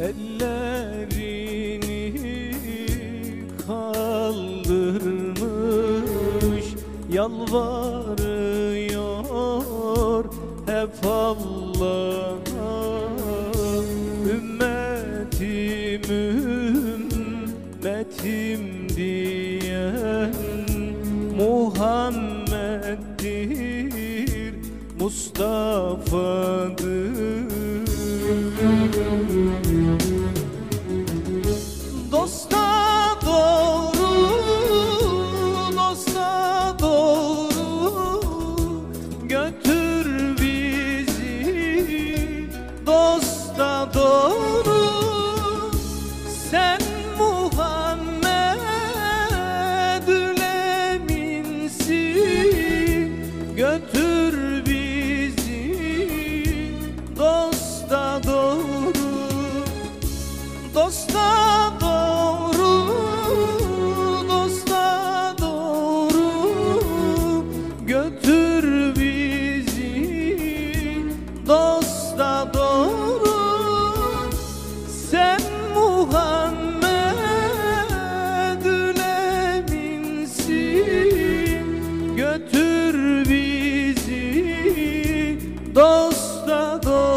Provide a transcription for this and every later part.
Ellerini kaldırmış Yalvarıyor hep Allah'a. Ümmetim, ümmetim diyen Muhammed'dir Mustafa'dır. dosta dor dos da.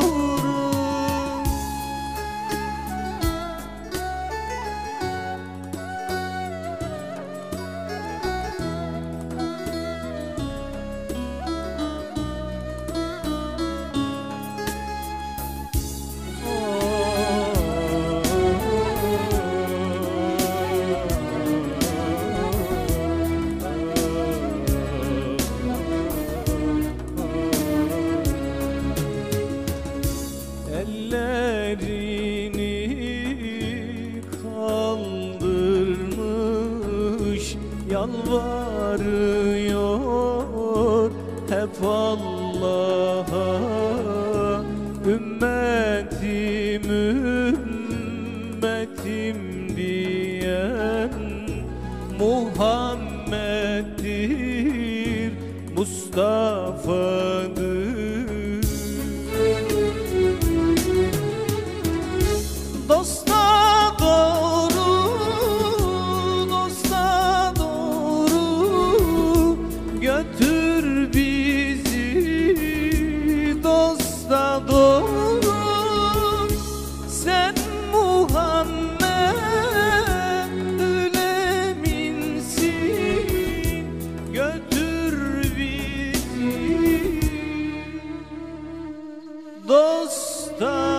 Yalvarıyor hep Allah'a. Ümmetim ümmetim diyen Muhammed'dir Mustafa'dır the